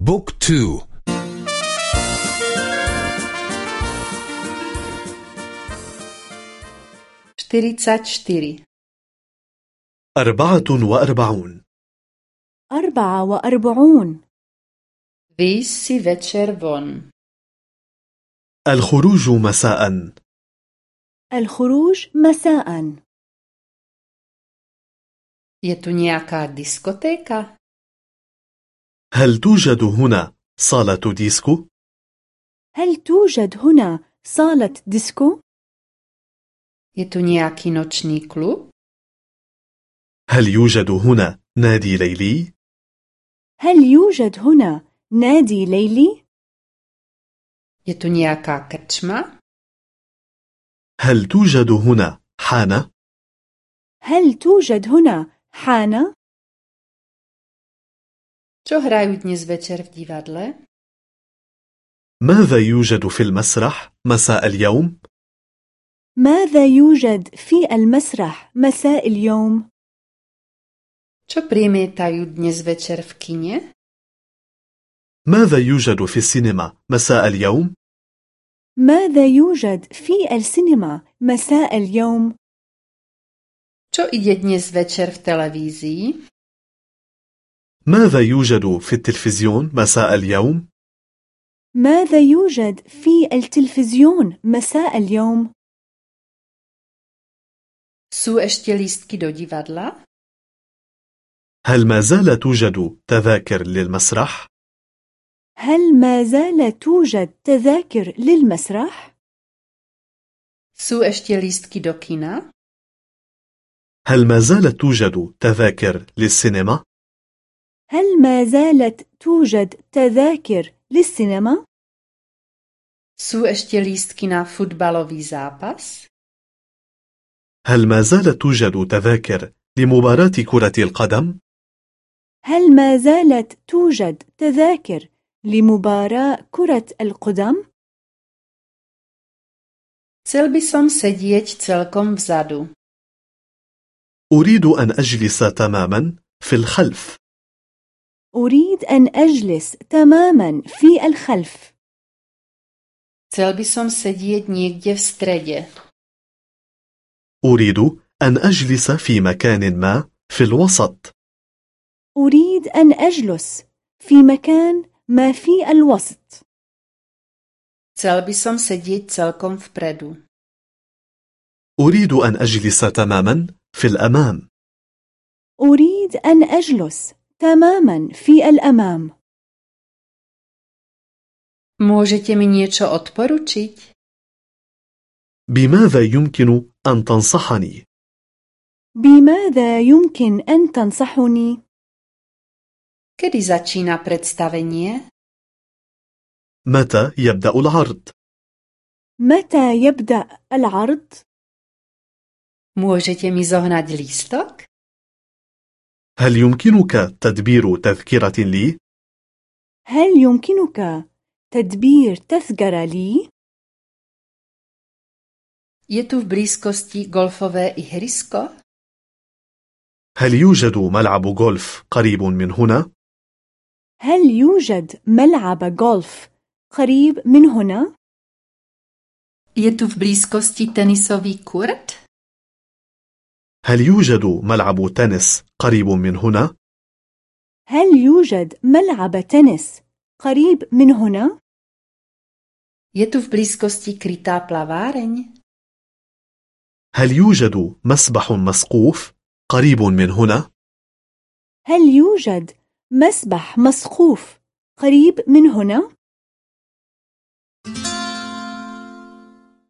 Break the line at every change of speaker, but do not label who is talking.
Book
two. Štyridsaťštyri.
أربعة وأربعون.
أربعة وأربعون.
Večer von.
الخروج مساء.
الخروج مساء.
Je tu nějaká diskotéka?
هل توجد هنا صالة ديسكو؟
هل توجد هنا صالة ديسكو؟
Je tu nějaký noční klub?
هل يوجد هنا نادي ليلي؟
هل يوجد هنا نادي ليلي؟
Je tu nějaká krčma?
هل توجد هنا حانة؟
هل توجد هنا حانة؟
Čo hrajú dnes večer v divadle?
ماذا يوجد في المسرح مساء اليوم؟
ماذا يوجد في المسرح مساء اليوم؟
Čo primietajú dnes večer v kine?
ماذا يوجد في السينما مساء اليوم؟
ماذا يوجد في السينما مساء اليوم؟
Čo ide dnes večer v televízii?
ماذا يوجد في التلفزيون مساء اليوم؟
ماذا يوجد في التلفزيون مساء اليوم؟
Sú ešte lístky do divadla?
هل ما زال توجد تذاكر للمسرح؟
هل ما زال توجد تذاكر للمسرح؟
Sú ešte lístky do kina?
هل ما زالت توجد تذاكر للسينما؟
هل ما زالت توجد تذاكر للسينما؟
Sú ešte lístky na futbalový zápas?
هل ما زالت توجد تذاكر لمباراة كرة القدم؟
هل ما زالت توجد تذاكر لمباراة كرة القدم؟
Chcel by som sedieť celkom vzadu.
أريد أن أجلس تماما في الخلف
أريد أن أجلس تماما في الخلف
Chcel by som sedieť niekde v strede.
أريد أن أجلس في مكان ما في الوسط
أريد أن أجلس في مكان ما في الوسط
Chcel by som sedieť celkom vpredu.
أريد أن أجلس تماما في الأمام
أريد أن أجلس تماما في الأمام
Môžete mi niečo odporučiť?
بماذا يمكن أن تنصحني؟
بماذا يمكن أن تنصحني؟
Kedy začína predstavenie?
متى يبدأ العرض؟
متى يبدأ العرض؟
Môžete mi zohnať lístok?
هل يمكنك تدبير تذكرة لي؟
هل يمكنك تدبير تذكرة لي؟
Je tu v blízkosti golfové ihrisko?
هل يوجد ملعب غولف قريب من هنا؟
هل يوجد ملعب غولف قريب من هنا؟
Je tu v blízkosti tenisový kurt?
هل يوجد ملعب تنس قريب من هنا؟
هل يوجد ملعب تنس قريب من هنا؟
Je tu v blízkosti krytá plaváreň?
هل يوجد مسبح مسقوف قريب من هنا؟
هل يوجد مسبح مسقوف قريب من هنا؟